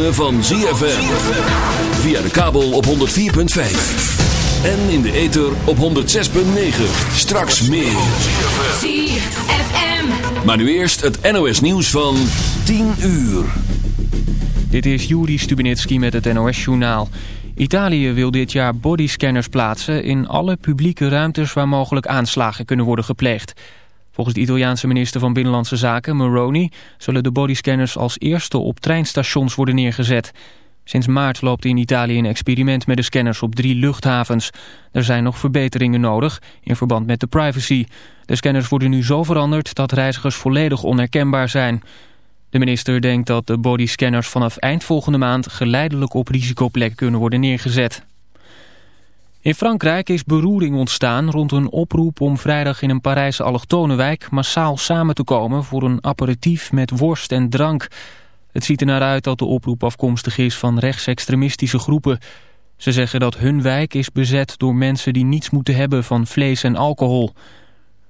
ritme van ZFM. Via de kabel op 104.5. En in de ether op 106.9. Straks meer. ZFM. Maar nu eerst het NOS nieuws van 10 uur. Dit is Juri Stubenitski met het NOS-journaal. Italië wil dit jaar bodyscanners plaatsen in alle publieke ruimtes waar mogelijk aanslagen kunnen worden gepleegd. Volgens de Italiaanse minister van Binnenlandse Zaken, Moroni, zullen de bodyscanners als eerste op treinstations worden neergezet. Sinds maart loopt in Italië een experiment met de scanners op drie luchthavens. Er zijn nog verbeteringen nodig in verband met de privacy. De scanners worden nu zo veranderd dat reizigers volledig onherkenbaar zijn. De minister denkt dat de bodyscanners vanaf eind volgende maand geleidelijk op risicoplekken kunnen worden neergezet. In Frankrijk is beroering ontstaan rond een oproep om vrijdag in een Parijse allochtonenwijk massaal samen te komen voor een aperitief met worst en drank. Het ziet er naar uit dat de oproep afkomstig is van rechtsextremistische groepen. Ze zeggen dat hun wijk is bezet door mensen die niets moeten hebben van vlees en alcohol.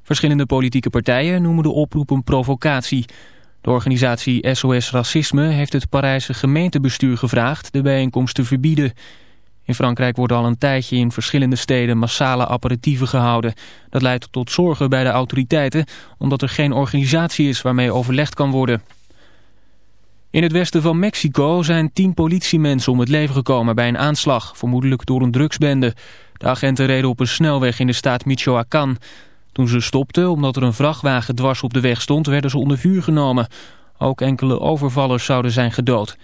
Verschillende politieke partijen noemen de oproep een provocatie. De organisatie SOS Racisme heeft het Parijse gemeentebestuur gevraagd de bijeenkomst te verbieden. In Frankrijk worden al een tijdje in verschillende steden massale aperitieven gehouden. Dat leidt tot zorgen bij de autoriteiten, omdat er geen organisatie is waarmee overlegd kan worden. In het westen van Mexico zijn tien politiemensen om het leven gekomen bij een aanslag, vermoedelijk door een drugsbende. De agenten reden op een snelweg in de staat Michoacán. Toen ze stopten, omdat er een vrachtwagen dwars op de weg stond, werden ze onder vuur genomen. Ook enkele overvallers zouden zijn gedood.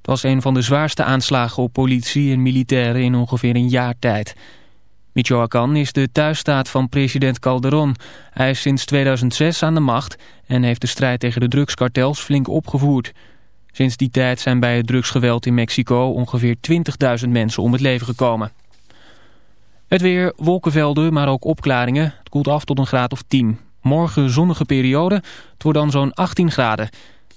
Het was een van de zwaarste aanslagen op politie en militairen in ongeveer een jaar tijd. Michoacán is de thuisstaat van president Calderón. Hij is sinds 2006 aan de macht en heeft de strijd tegen de drugskartels flink opgevoerd. Sinds die tijd zijn bij het drugsgeweld in Mexico ongeveer 20.000 mensen om het leven gekomen. Het weer, wolkenvelden, maar ook opklaringen. Het koelt af tot een graad of 10. Morgen zonnige periode, het wordt dan zo'n 18 graden.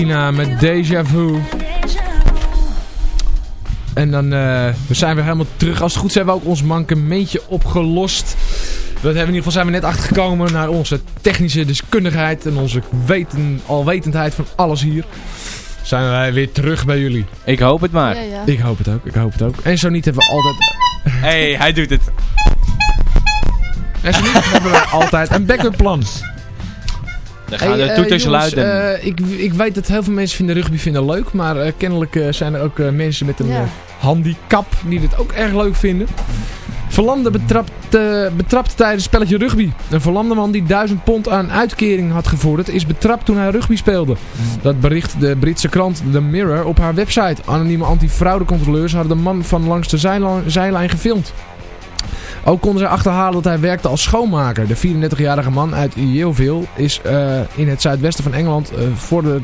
Ina met Deja Vu. En dan uh, we zijn weer helemaal terug. Als het goed is hebben we ook ons mankementje opgelost. Dat hebben in ieder geval zijn we net achtergekomen naar onze technische deskundigheid en onze weten, alwetendheid van alles hier. Zijn wij weer terug bij jullie. Ik hoop het maar. Ja, ja. Ik hoop het ook, ik hoop het ook. En zo niet hebben we altijd... Hé, hey, hij doet het. En zo niet hebben we altijd een backup plan. Dan gaan hey, de toeters uh, luiden. Uh, ik, ik weet dat heel veel mensen vinden rugby vinden leuk. Maar uh, kennelijk zijn er ook mensen met een ja. handicap die dit ook erg leuk vinden. Verlamde betrapt, betrapt tijdens spelletje rugby. Een verlamde man die 1000 pond aan uitkering had gevorderd is betrapt toen hij rugby speelde. Dat bericht de Britse krant The Mirror op haar website. Anonieme antifraudecontroleurs hadden de man van langs de zijlijn gefilmd. Ook konden ze achterhalen dat hij werkte als schoonmaker. De 34-jarige man uit Yeovil is uh, in het zuidwesten van Engeland uh, voor de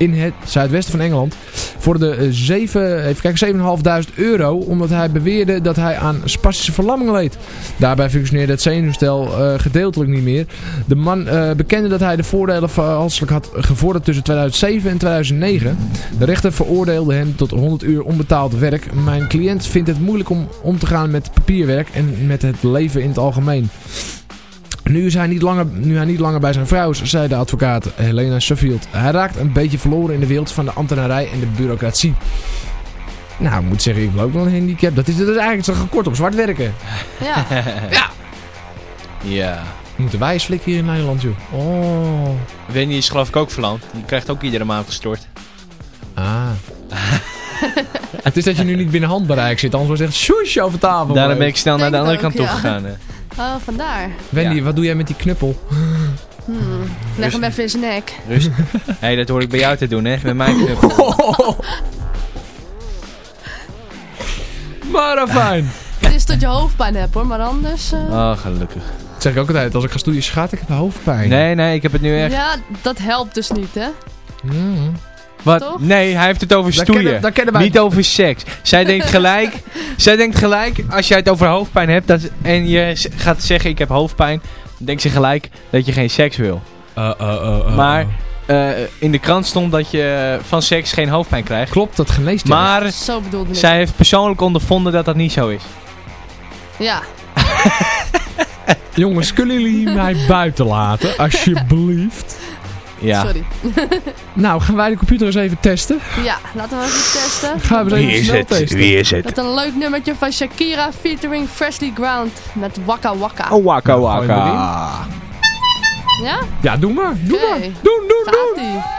in het zuidwesten van Engeland voor de 7, eh, even kijken, 7.500 euro omdat hij beweerde dat hij aan spastische verlamming leed. Daarbij functioneerde het zenuwstel uh, gedeeltelijk niet meer. De man uh, bekende dat hij de voordelen valselijk had gevorderd tussen 2007 en 2009. De rechter veroordeelde hem tot 100 uur onbetaald werk. Mijn cliënt vindt het moeilijk om om te gaan met papierwerk en met het leven in het algemeen. Nu, is hij niet langer, nu hij niet langer bij zijn vrouw is, zei de advocaat Helena Sheffield. Hij raakt een beetje verloren in de wereld van de ambtenarij en de bureaucratie. Nou, ik moet zeggen, ik heb ook wel een handicap. Dat is, dat is eigenlijk zo gekort op zwart werken. Ja. ja. Ja. Moeten wij eens flikken hier in Nederland, joh. Oh. Wendy is geloof ik ook verlamd. Die krijgt ook iedere maand gestort. Ah. het is dat je nu niet binnen handbereik zit, anders wordt het echt over tafel. Daarom ben ik snel naar de andere kant toe gegaan. Oh, vandaar. Wendy, wat doe jij met die knuppel? Hmm. Leg hem even in zijn nek. Hé, hey, dat hoor ik bij jou te doen, hè? Met mijn knuppel. maar fijn. Het is dat je hoofdpijn hebt, hoor. Maar anders... Uh... Oh, gelukkig. Dat zeg ik ook altijd. Als ik ga stoeien schaat, ik heb hoofdpijn. Nee, nee, ik heb het nu echt... Ja, dat helpt dus niet, hè? Mm. Wat? Nee, hij heeft het over stoeien. Niet over seks. Zij denkt gelijk, zij denkt gelijk, als jij het over hoofdpijn hebt dat, en je gaat zeggen ik heb hoofdpijn, dan denkt ze gelijk dat je geen seks wil. Uh, uh, maar in de krant stond dat je van seks geen hoofdpijn krijgt. Klopt, dat je. Maar zo bedoelde zij heeft persoonlijk ondervonden dat dat niet zo is. Ja. Jongens, kunnen jullie mij buiten laten, alsjeblieft? Ja. Sorry. nou, gaan wij de computer eens even testen? Ja, laten we even testen. Gaan we Wie is het? Testen. Wie is het? Met een leuk nummertje van Shakira featuring Freshly Ground met Waka Waka. Oh, Waka Waka. Ja? Ja, doe maar. Doe okay. maar. Doen, doen, doen.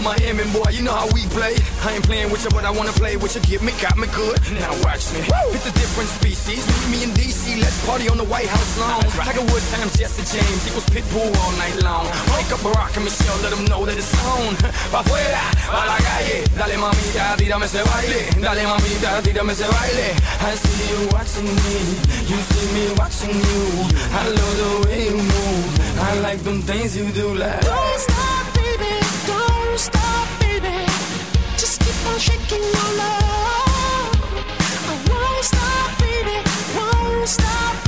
I'm a boy, you know how we play. I ain't playing with you, but I wanna play with you. Get me, got me good. Now watch me. Woo! It's a different species. Meet me in DC, let's party on the White House lawn. Tiger Woods times Jesse James equals Pitbull all night long. Wake up Barack and Michelle, let them know that it's on. Pa' afuera, pa' la calle. Dale mamita, tírame ese baile. Dale mamita, tírame ese baile. I see you watching me, you see me watching you. I love the way you move. I like them things you do like. Don't stop, stop,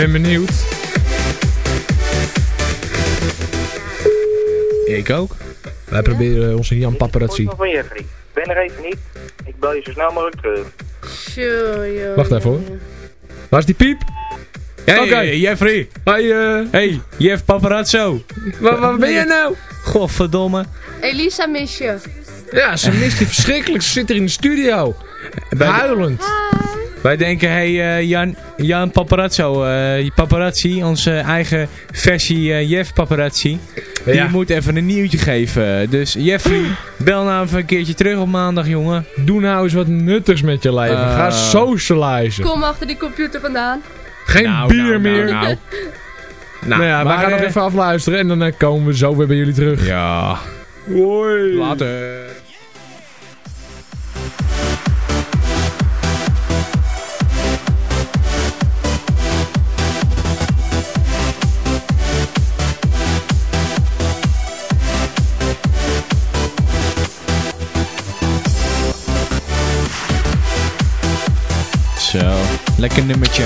Ben benieuwd. Ik ook. Wij proberen onze Jan Paparazzi. van Jeffrey. Ik ben er even niet. Ik bel je zo snel mogelijk terug. Wacht even hoor. Waar is die piep? Hey, Oké. Jeffrey. Hey, eh, Hey, Jeff Paparazzo. waar, waar ben jij nou? Godverdomme. Elisa mis je. Ja, ze mist die verschrikkelijk. Ze zit hier in de studio. Huilend. Wij denken, hey eh, Jan, Jan Paparazzo, eh, paparazzi, onze eigen versie eh, Jeff Paparazzi. Die Ja. moet even een nieuwtje geven. Dus Jeffrey, bel nou even een keertje terug op maandag, jongen. Doe nou eens wat nuttigs met je leven. Ga socializen. Kom achter die computer vandaan. Geen Nou, bier nou, meer. Nou, nou. Nou, ja, wij maar, gaan nog even afluisteren en dan komen we zo weer bij jullie terug. Ja, Hoi. later. Lekker nummertje.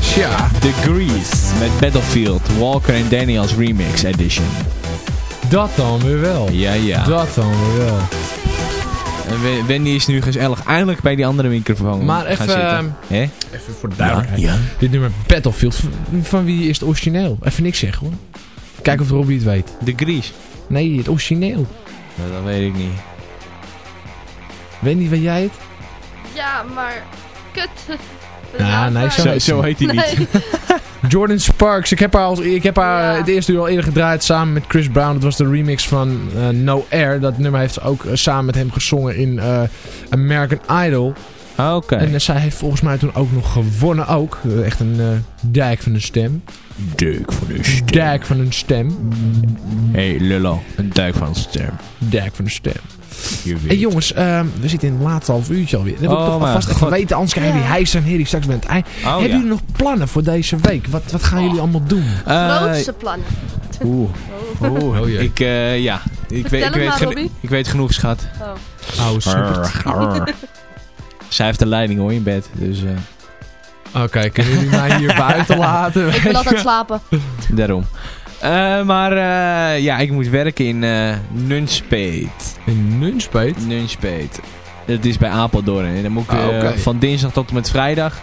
Tja, Degrees met Battlefield, Walker en Daniels Remix Edition. dat dan weer wel. Ja, ja. Dat dan weer wel. En Wen- Wendy is nu gezellig eindelijk bij die andere microfoon Maar gaan even, zitten. ehm, Hè? Even voor de duidelijkheid. Ja, ja. Dit nummer Battlefield, van, wie is het origineel? Even niks zeggen hoor. Kijk of Robbie het weet. De Gries. Nee, het origineel. Nou, dat weet ik niet. Wendy, weet jij het? Ja, maar... Kut. Ja, nee, zo- Zo, zo heet hij niet. Nee. Jordan Sparks. Ik heb haar, al, ik heb haar Ja. het eerste uur al eerder gedraaid samen met Chris Brown. Dat was de remix van eh, No Air. Dat nummer heeft ze ook eh, samen met hem gezongen in eh, American Idol. Ah, Oké. En zij heeft volgens mij toen ook nog gewonnen ook. Echt een eh, dijk van een stem. Duik van de Dijk van een stem. Hey Lullo, een duik van stem. Dijk van een stem. Hey jongens, ehm, we zitten in het laatste half uurtje alweer. Dat wil ik Oh, toch alvast even God. weten. Anders krijgen jullie hijs en herrie straks met eind. Oh, Hebben ja. jullie nog plannen voor deze week? Wat, wat gaan jullie allemaal doen? Eh, Grootste plannen. Oeh. Oeh. Oh, ik, eh, ja. Ik weet, ik, weet maar, ik weet genoeg, schat. Oh. Oh, super. Arr, arr. Zij heeft de leiding hoor in bed. Dus eh, Oké, kunnen jullie mij hier buiten laten? Ik wil altijd slapen. daarom. Eh, maar eh, ja, ik moet werken in eh Nunspeet. In Nunspeet? Nunspeet. Dat is bij Apeldoorn. En dan moet ik Ah, van dinsdag tot en met vrijdag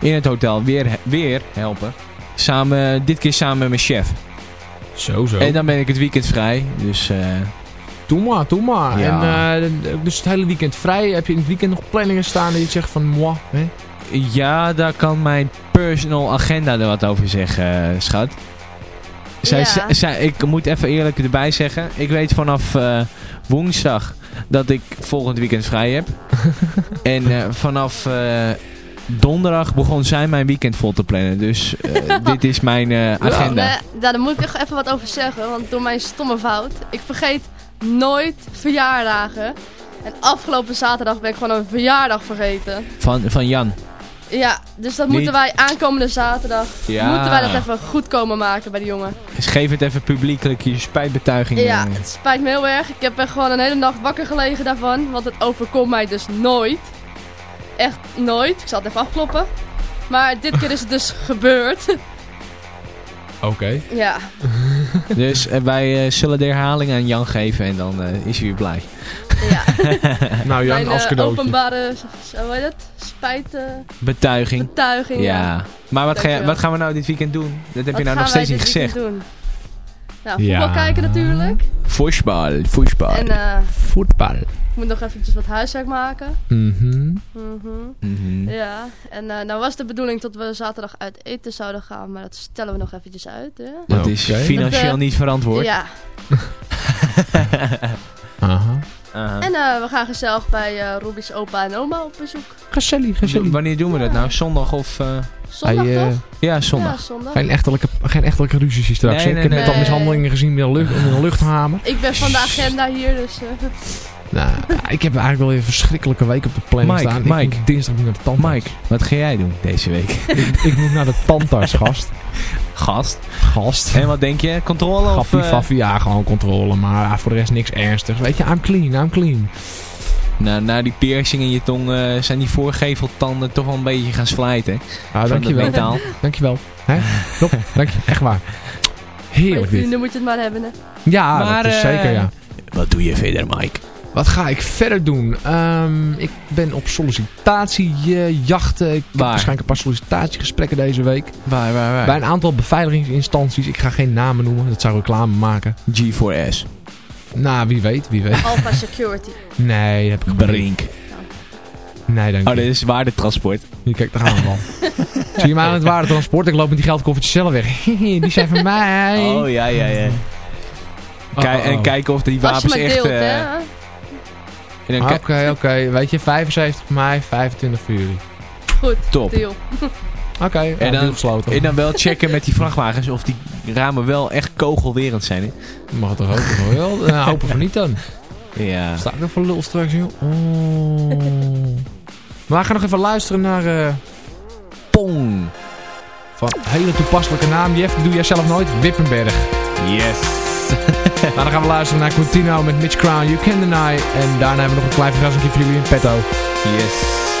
in het hotel weer, weer helpen. Samen, dit keer samen met mijn chef. Zo, zo. En dan ben ik het weekend vrij. Dus Doe maar, doe maar. Ja. En, dus het hele weekend vrij. Heb je in het weekend nog planningen staan dat je zegt van moi? Hè? ja, daar kan mijn personal agenda er wat over zeggen, schat. Zij, Ja. zij- ik moet even eerlijk erbij zeggen. Ik weet vanaf eh, woensdag dat ik volgend weekend vrij heb. en eh, vanaf eh, donderdag begon zij mijn weekend vol te plannen. Dus dit is mijn agenda. Nee, daar daar moet ik echt even wat over zeggen. Want door mijn stomme fout. Ik vergeet nooit verjaardagen. En afgelopen zaterdag ben ik gewoon een verjaardag vergeten. Van, van Jan. Ja, dus dat Niet- moeten wij aankomende zaterdag. Ja. Moeten wij dat even goed komen maken bij de jongen. Dus geef het even publiekelijk je spijtbetuiging. Ja, het spijt me heel erg. Ik heb echt gewoon een hele nacht wakker gelegen daarvan. Want het overkomt mij dus nooit. Echt nooit. Ik zal het even afkloppen. Maar dit keer is het dus gebeurd. Oké. ja. Dus eh, wij eh, zullen de herhaling aan Jan geven en dan eh, is hij weer blij. Ja. Nou Jan, Mijn als cadeautje. openbare, zo hoe heet het? Spijt, eh, Betuiging. betuiging. Ja. Ja. Maar wat, ga je, wat gaan we nou dit weekend doen? Dat heb Wat je nou nog steeds niet dit weekend gezegd. Doen? Nou, voetbal Ja. kijken natuurlijk. Voetbal, voetbal. En eh, Voetbal. ik moet nog eventjes wat huiswerk maken. Mhm. Mhm. Mhm. Ja, en eh nou was de bedoeling dat we zaterdag uit eten zouden gaan, maar dat stellen we nog eventjes uit. Hè? Dat is financieel niet verantwoord. Ja, Aha. En eh, we gaan gezellig bij eh Robbie's opa en oma op bezoek. Gezellig, gezellig. Wanneer doen we dat nou? Zondag of... eh, Zondag Hij, toch? Ja, Ja, zondag. zondag. Geen echtelijke, geen echtelijke ruzies hier straks. Nee, hè? nee, ik heb net nee. al mishandelingen gezien met een, lucht, met een luchthamer. Ik ben van de agenda hier, dus... eh, Nou, ik heb eigenlijk wel weer een verschrikkelijke week op de planning Mike, staan. Mike. Ik moet dinsdag moet naar de tandarts. Mike, wat ga jij doen deze week? ik, ik moet naar de tandarts, gast. Gast. Gast. En wat denk je? Controle of... Gappie, eh, faffie, ja, gewoon controle. Maar ah, voor de rest niks ernstigs. Weet je, I'm clean, I'm clean. Nou, na die piercing in je tong eh, zijn die voorgeveltanden toch wel een beetje gaan slijten. Ah, dankjewel. metaal. Dankjewel. Hè? Top, dank je. Echt waar. Heerlijk dit. vrienden moet je het maar hebben. Hè. Ja, Maar, dat is eh, zeker, ja. Wat doe je verder, Mike? Wat ga ik verder doen? Ehm, ik ben op sollicitatiejachten. Ik heb Waar? waarschijnlijk een paar sollicitatiegesprekken deze week. Waar, waar, waar? Bij een aantal beveiligingsinstanties. Ik ga geen namen noemen. Dat zou reclame maken. G4S. Nou, wie weet, wie weet. Alpha Security. Nee, heb ik. Brink. Nee, dank Oh, je. dit is waardetransport. Hier, kijk, daar gaan we al. Zie je mij aan het waardetransport? Ik loop met die geldkoffertjes zelf weg. die zijn van mij. Oh, ja, ja, ja. Oh, Kijk, oh, oh. En kijken of die Als je wapens maar echt... deelt, eh, Oké, oké. Weet je, 75 voor mij, 25 voor jullie. Goed, Top. deal. Oké, En en dan-. En dan wel checken met die vrachtwagens of die ramen wel echt kogelwerend zijn. Hè? Mag het toch hopen wel? Nou, hopen van niet dan. Ja. Sta ik er voor lul straks, joh? Oh. Maar we gaan nog even luisteren naar... eh, Pong. van hele toepasselijke naam. Jeff, doe jij zelf nooit. Wippenberg. Yes. nou, dan gaan we luisteren naar Quintino met Mitch Crown, You Can Deny. En daarna hebben we nog een klein verrassingje voor jullie in petto. Yes.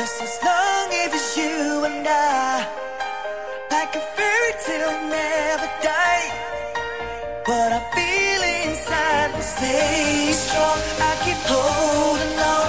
Just as long as it's you and I, like a fairy tale never die. What I feel inside will stay strong. I keep holding on,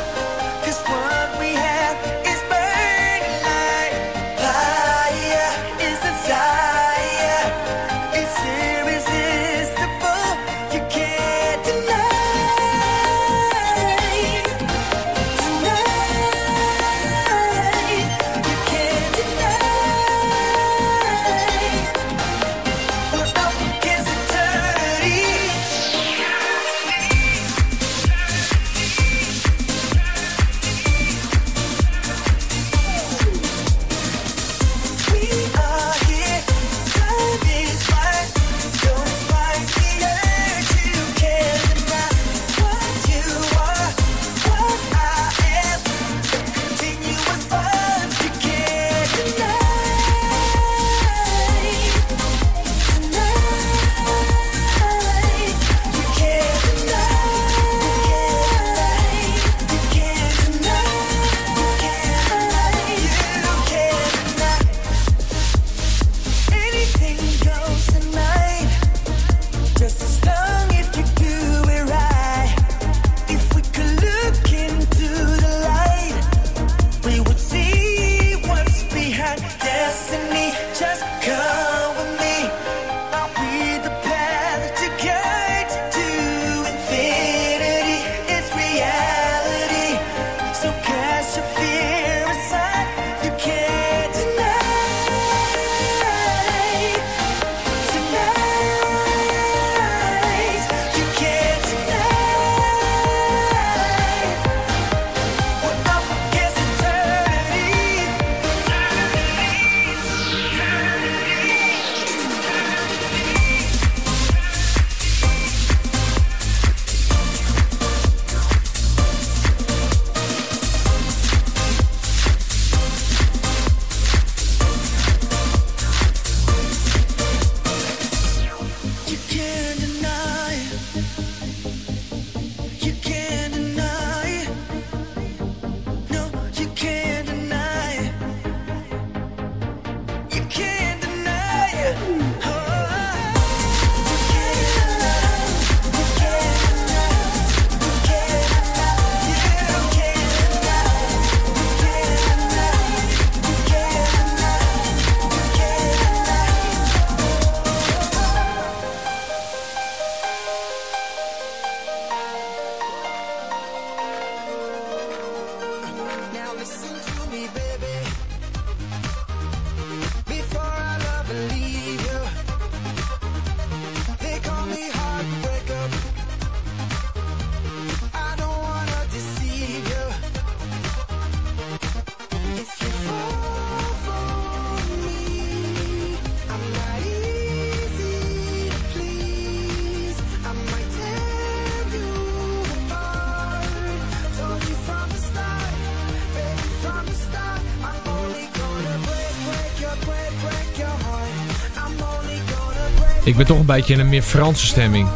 Ik ben toch een beetje in een meer Franse stemming.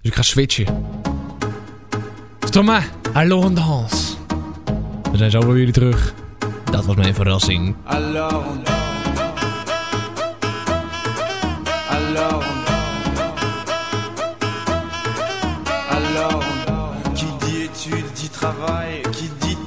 Dus ik ga switchen. Thomas, hallo en dans. We zijn zo weer jullie terug. Dat was mijn verrassing. Alors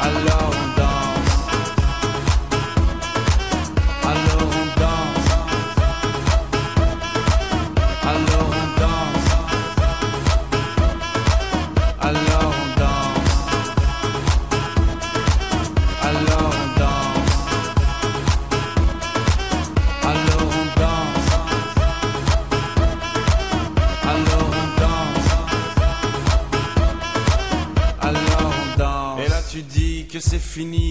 alone.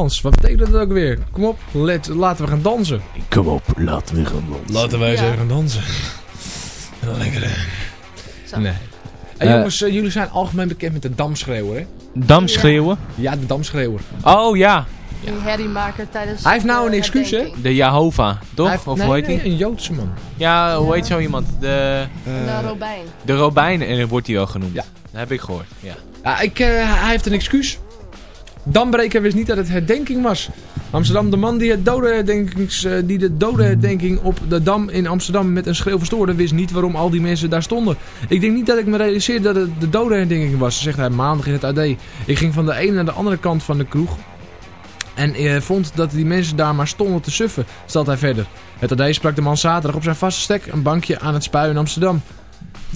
Wat betekent dat ook weer? Kom op, let, laten we gaan dansen. Kom op, laten we gaan dansen. Laten wij eens Ja. even gaan dansen. Lekker hè. Zo. Nee. Hey, Eh. jongens, eh, jullie zijn algemeen bekend met de damschreeuwer hè? Dam schreeuwen. Ja, de damschreeuwer. Oh ja, Die herriemaker tijdens... Hij heeft nou een excuus, hè? de Jehovah, toch? Hij heeft- of nee, hoe heet nee, hij? een Joodse man. Ja, hoe Ja. heet zo iemand? De, De Robijn. de Robijn en wordt hij wel genoemd. Ja. Dat heb ik gehoord, ja. Ja, ik, eh, hij heeft een excuus. Dambreker wist niet dat het herdenking was. Amsterdam, de man die, het dodenherdenkings, eh, die de dodenherdenking op de Dam in Amsterdam met een schreeuw verstoorde, wist niet waarom al die mensen daar stonden. Ik denk niet dat ik me realiseerde dat het de dodenherdenking was, zegt hij maandag in het AD. Ik ging van de ene naar de andere kant van de kroeg. En eh, vond dat die mensen daar maar stonden te suffen, stelt hij verder. Het AD sprak de man zaterdag op zijn vaste stek, een bankje aan het spui in Amsterdam.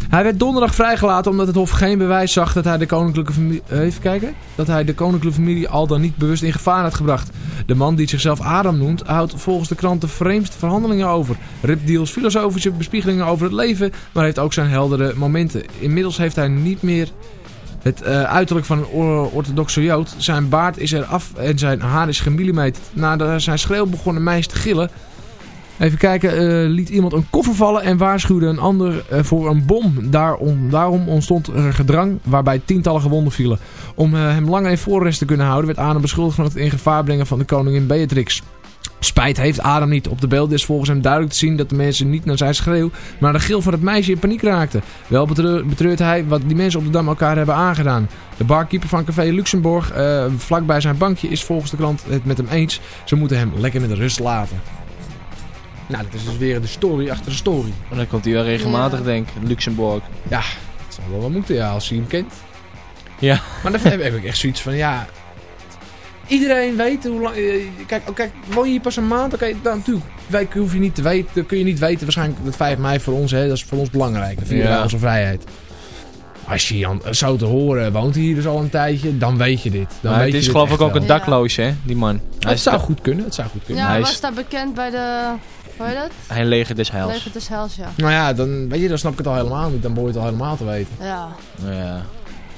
Hij werd donderdag vrijgelaten omdat het Hof geen bewijs zag dat hij de koninklijke familie... eh, Even kijken. Dat hij de koninklijke familie al dan niet bewust in gevaar had gebracht. De man die zichzelf Adam noemt, houdt volgens de krant de vreemdste verhandelingen over. Ripdeals, filosofische bespiegelingen over het leven, maar heeft ook zijn heldere momenten. Inmiddels heeft hij niet meer het eh, uiterlijk van een or- orthodoxe jood. Zijn baard is eraf en zijn haar is gemillimeterd. Nadat zijn schreeuw begon een meisje te gillen... Even kijken, eh, liet iemand een koffer vallen en waarschuwde een ander eh, voor een bom. Daarom, daarom ontstond er gedrang waarbij tientallen gewonden vielen. Om eh, hem langer in voorrest te kunnen houden werd Adam beschuldigd van het in gevaar brengen van de koningin Beatrix. Spijt heeft Adam niet. Op de beelden is volgens hem duidelijk te zien dat de mensen niet naar zijn schreeuw, maar de gil van het meisje in paniek raakten. Wel betreur- betreurt hij wat die mensen op de Dam elkaar hebben aangedaan. De barkeeper van Café Luxemburg, vlakbij zijn bankje, is volgens de krant het met hem eens. Ze moeten hem lekker met rust laten. Nou, dat is dus weer de story achter de story. En dan komt hij wel regelmatig, Ja. denk ik. Luxemburg. Ja, dat zal wel wat moeten, ja, als hij hem kent. Ja. Maar dan heb heb ik echt zoiets van, ja... Iedereen weet hoe lang... eh, Kijk, oh, kijk woon je hier pas een maand? Oké, dan natuurlijk. Wij hoef je niet te weten. kun je niet weten. Waarschijnlijk dat 5 mei voor ons, hè. Dat is voor ons belangrijk. Dan vieren Ja. wij onze vrijheid. Als je Jan, zo te horen woont hier dus al een tijdje, dan weet je dit. Dan weet het is geloof ik ook wel. een dakloos, hè, die man. Hij, Het zou goed kunnen, het zou goed kunnen. Ja, Hij hij is- was daar bekend bij de... Hoe heet dat? hij leger des heils. Leger des Hels, ja. Nou ja, dan, weet je, dan snap ik het al helemaal niet. Dan behoor je het al helemaal te weten. Ja. Ja.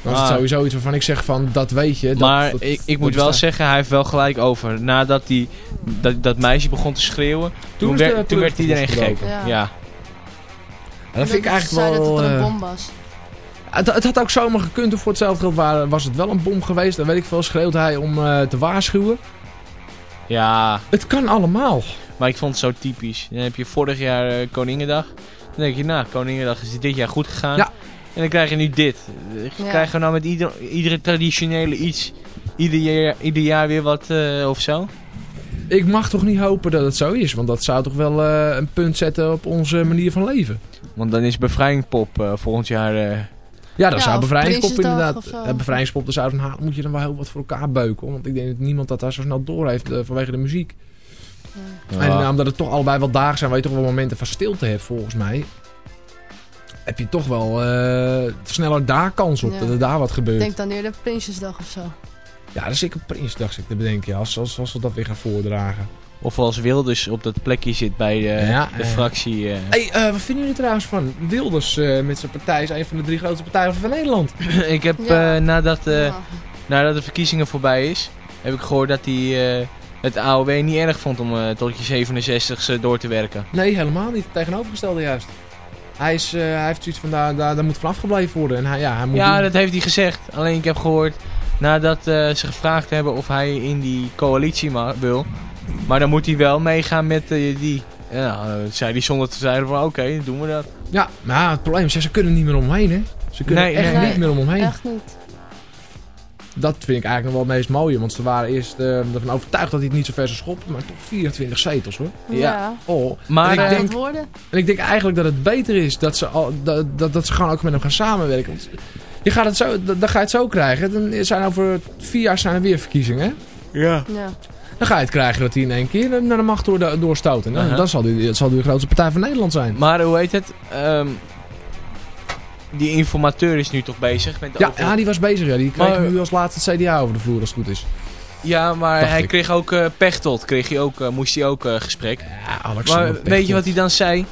Dan is het sowieso iets waarvan ik zeg van, dat weet je. Dat, maar dat- ik, ik dat moet wel zeggen, hij heeft wel gelijk over. Nadat die, dat, dat meisje begon te schreeuwen, toen, werd, toen werd iedereen gek. losgebroken. Ja. Ja. Ja, dat vind ik eigenlijk wel... dat het een eh, bom was. Het, het had ook zomaar gekund of voor hetzelfde geld waren, was het wel een bom geweest. Dan weet ik veel, schreeuwt hij om eh, te waarschuwen. ja, Het kan allemaal. Maar ik vond het zo typisch. Dan heb je vorig jaar eh, Koningendag. Dan denk je, nou, Koningendag is dit jaar goed gegaan. Ja. En dan krijg je nu dit. Ja. Krijgen we nou met ieder, iedere traditionele iets ieder jaar, ieder jaar weer wat eh, of zo? Ik mag toch niet hopen dat het zo is, want dat zou toch wel eh, een punt zetten op onze manier van leven. Want dan is bevrijdingpop eh, volgend jaar... eh, Ja, dan Ja, zou of bevrijdingspop inderdaad... eh, bevrijdingspop, dan zou dan moet je dan wel heel wat voor elkaar beuken. Want ik denk dat niemand dat daar zo snel door heeft vanwege de muziek. Ja. En nou, omdat het toch allebei wel dagen zijn waar je toch wel momenten van stilte hebt volgens mij. Heb je toch wel eh, sneller daar kans op Ja. dat er daar wat Ik gebeurt. denk dan eerder Prinsjesdag of zo. Ja, dat is zeker Prinsdag zit ik te bedenken. Ja, als, als, als we dat weer gaan voordragen. Of als Wilders op dat plekje zit bij de, Ja, de eh. fractie. eh. hey, eh, wat vinden jullie trouwens van Wilders eh, met zijn partij? is een van de drie grootste partijen van Nederland. ik heb Ja. eh, nadat, eh, Ja. nadat de verkiezingen voorbij is, heb ik gehoord dat hij eh, het AOW niet erg vond om eh, tot je 67 door te werken. Nee, helemaal niet. Het tegenovergestelde juist. Hij, is, eh, hij heeft zoiets van, daar, daar, daar moet vanaf gebleven worden. En hij, ja, hij moet Ja, doen- dat heeft hij gezegd. Alleen ik heb gehoord nadat eh, ze gevraagd hebben of hij in die coalitie ma- wil. Maar dan moet hij wel meegaan met die. Ja, eh, zei hij zonder te zeggen van oké, doen we dat. ja, maar ja, het probleem is, ja, ze kunnen niet meer omheen, hè. Ze kunnen Nee, echt nee, niet meer omheen. Echt niet. Dat vind ik eigenlijk nog wel het meest mooie. Want ze waren eerst eh, ervan overtuigd dat hij het niet zo ver zou schoppen. Maar toch 24 zetels, hoor. Ja. Ja. Oh. Maar En ik eh, denk-. En ik denk eigenlijk dat het beter is dat ze, al, dat, dat, dat ze gewoon ook met hem gaan samenwerken. Want je gaat het zo, dan ga je het zo krijgen. Dan zijn over vier jaar zijn er weer verkiezingen. hè? ja. Ja. Dan ga je het krijgen dat hij in één keer naar de macht door, doorstoot. En dan, Aha. dan zal hij, zal hij de grootste partij van Nederland zijn. Maar hoe heet het? Ehm, die informateur is nu toch bezig met de Ja, over- ja, die was bezig. Ja. Die kreeg Maar- nu als laatste het CDA over de vloer als het goed is. Ja, maar Dacht hij ik. kreeg ook Pechtold, kreeg hij ook, eh, moest hij ook eh, gesprek. Ja, Alex. Maar weet je wat hij dan zei?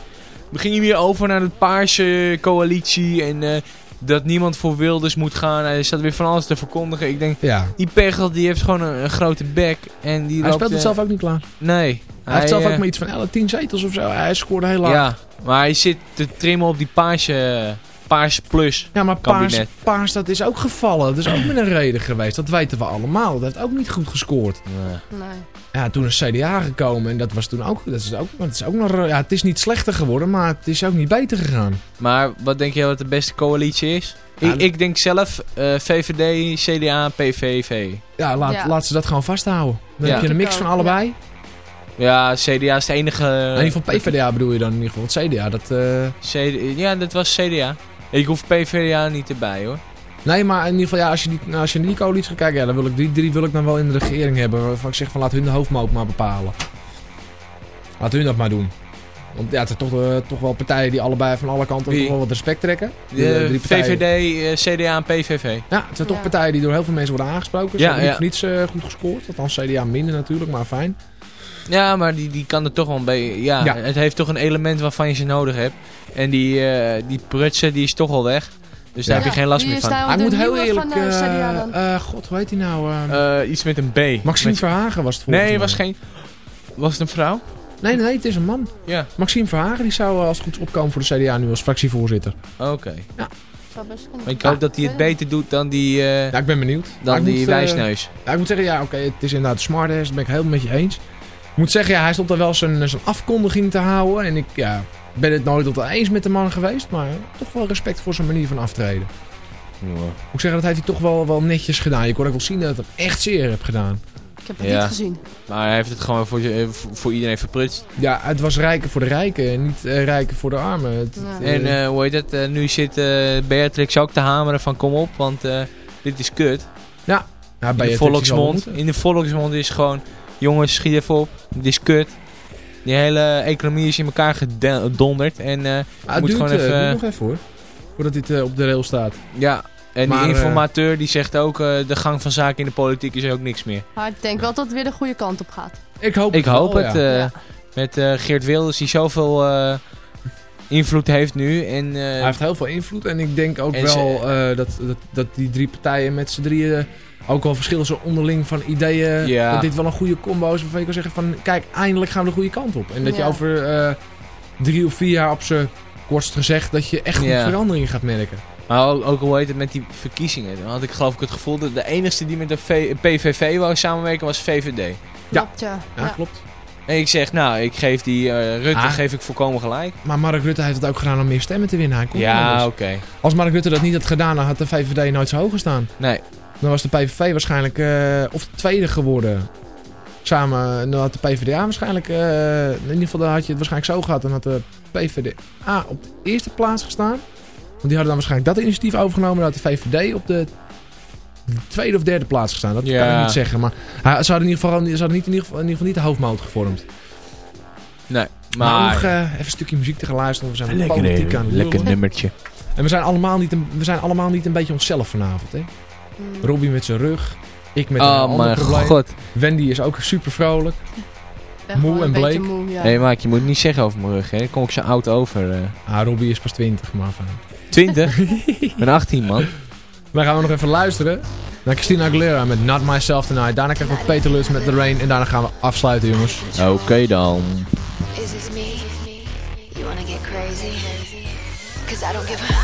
We gingen weer over naar de paarse coalitie en dat niemand voor Wilders moet gaan. Hij staat weer van alles te verkondigen. Ik denk, Ja. die Pechtold die heeft gewoon een, een grote bek. En die Hij loopt, speelt het zelf ook niet klaar. Nee. Hij, heeft zelf ook maar iets van 11, 10 zetels of zo. Hij scoorde heel laag. Ja, maar hij zit te trimmen op die paarse, paarse plus. Ja, maar Paars. Paars dat is ook gevallen. Dat is ook met een reden geweest. Dat weten we allemaal. Dat heeft ook niet goed gescoord. Nee. Ja, toen is CDA gekomen en dat was toen ook... Dat is ook, dat is ook nog, ja, het is niet slechter geworden, maar het is ook niet beter gegaan. Maar wat denk je wat de beste coalitie is? Ja, ik, ik denk zelf eh, VVD, CDA, PVV. Ja, laat, Ja. laat ze dat gewoon vasthouden. Dan Ja. heb je een mix van allebei. Ja, CDA is de enige... in ieder geval PvdA bedoel je dan in ieder geval. Want CDA, dat... eh, CD ja, dat was CDA. Ik hoef PVDA niet erbij hoor. Nee, maar in ieder geval, ja, als je, die, als je naar die coalitie gaat kijken, ja, dan wil ik die drie wil ik dan wel in de regering hebben. Waarvan ik zeg van laat hun de hoofdmoot maar bepalen. Laat hun dat maar doen. Want ja, het zijn toch, eh, toch wel partijen die allebei van alle kanten toch wel wat respect trekken. De, drie partijen- VVD, CDA en PVV. Ja, het zijn toch Ja. partijen die door heel veel mensen worden aangesproken. Ze Ja, hebben niet ja. voor niets eh, goed gescoord. Althans, CDA minder natuurlijk, maar fijn. Ja, maar die, die kan er toch wel een beetje... Ja, Ja. het heeft toch een element waarvan je ze nodig hebt. En die, eh, die prutsen, die is toch al weg. Dus daar Ja. heb je geen last meer van. Hij de moet heel eerlijk... van, eh, eh, eh, God, hoe heet hij nou? eh, Eh, iets met een B. Maxime Met- Verhagen was het volgens Nee, was geen... Was het een vrouw? Nee, nee, het is een man. Ja. Maxime Verhagen die zou als het goed opkomen voor de CDA nu als fractievoorzitter. Oké. Zou best kunnen. Maar ik hoop dat hij het beter doet dan die, eh, Ja, ik ben benieuwd. Dan ik die moet, wijsneus. Ja, ik moet zeggen, ja, oké, het is inderdaad smart ass, dat ben ik helemaal met je eens. Ik moet zeggen, ja, hij stond er wel zijn, zijn afkondiging te houden. En ik ja, ben het nooit tot eens met de man geweest, maar toch wel respect voor zijn manier van aftreden. Moet ik zeggen, dat heeft hij toch wel, wel netjes gedaan. Je kon ook wel zien dat het hem echt zeer heeft gedaan. Ik heb het Ja. niet gezien. Maar hij heeft het gewoon voor, eh, voor voor iedereen verprutst. Ja, het was rijken voor de rijken en niet eh, rijken voor de armen. Het, Ja. het, En eh, eh, hoe heet het? eh, nu zit eh, Beatrix ook te hameren van kom op, want eh, dit is kut. ja, In de bij volksmond. In de volksmond is gewoon, jongens schiet even op, dit is kut. Die hele economie is in elkaar gedonderd. En eh, het moet duurt, gewoon eh, even- duurt nog even hoor. Voordat dit eh, op de rail staat. ja, en Maar, die informateur die zegt ook, eh, de gang van zaken in de politiek is ook niks meer. Maar ik denk wel dat het weer de goede kant op gaat. Ik hoop Ik het hoop wel, het. ja. eh, Ja. Met eh, Geert Wilders die zoveel eh, invloed heeft nu. En, eh, Hij heeft heel veel invloed en ik denk ook wel eh, dat, dat, dat die drie partijen met z'n drieën ook wel verschillen zo onderling van ideeën. Ja. Dat dit wel een goede combo is waarvan je kan zeggen van kijk, eindelijk gaan we de goede kant op. En dat je over eh, drie of vier jaar op z'n kortst gezegd dat je echt Ja. goed veranderingen gaat merken. Maar ook, ook hoe heet het met die verkiezingen. Dan had ik geloof ik het gevoel dat de enige die met de V- PVV wou samenwerken was VVD. Klopt, ja. Ja, ja. klopt. En ik zeg, nou, ik geef die eh, Rutte Ah. geef ik volkomen gelijk. Maar Mark Rutte heeft het ook gedaan om meer stemmen te winnen. Hij Ja, oké. Als Mark Rutte dat niet had gedaan, dan had de VVD nooit zo hoog gestaan. Nee. Dan was de PVV waarschijnlijk eh, of de tweede geworden. Samen, dan had de PvdA waarschijnlijk, eh, in ieder geval dan had je het waarschijnlijk zo gehad. Dan had de PvdA op de eerste plaats gestaan. Want die hadden dan waarschijnlijk dat initiatief overgenomen. Dan had de VVD op de tweede of derde plaats gestaan. Dat Ja. kan ik niet zeggen. Maar hij- ze hadden in ieder geval, ze hadden niet, in, ieder geval, in ieder geval niet de hoofdmoot gevormd. Nee, Maar, om maar... nog eh, even een stukje muziek te gaan luisteren. We zijn lekker, politiek aan het lekker nummertje. En we zijn, allemaal niet een, we zijn allemaal niet een beetje onszelf vanavond. Hè? Robbie met zijn rug. Ik met een Oh, ander mijn probleem. god. Wendy is ook super vrolijk. Moe een en bleek. moe, ja. Nee, maak je moet het niet zeggen over mijn rug, hè. Kom ik zo oud over. eh. Ah, Robbie is pas 20, maar van. 20? Ik ben 18, man. Dan gaan we nog even luisteren naar Christina Aguilera met Not Myself Tonight. Daarna krijgen we Peter Lutz met The Rain. En daarna gaan we afsluiten, jongens. Oké dan. Is this me? You wanna get crazy? Cause I don't give a.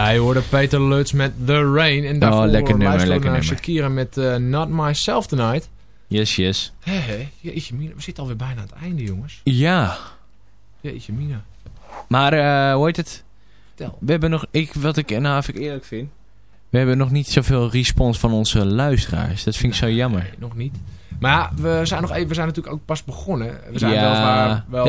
Ja, je hoorde Peter Lutz met The Rain. En daarvoor Oh, lekker nummer, lekker naar nummer. Shakira met eh, Not Myself Tonight. Yes, yes. Hé, hé. Jeetje mina, we zitten alweer bijna aan het einde, jongens. Ja. Jeetje mina. Maar, eh hoe heet het? Tel. We hebben nog, ik, wat ik, nou, ik eerlijk vind. We hebben nog niet zoveel respons van onze luisteraars. Dat vind ik zo jammer. Nee, nog niet. Maar ja, we zijn, nog even, we zijn natuurlijk ook pas begonnen. We zijn Ja. wel Ja,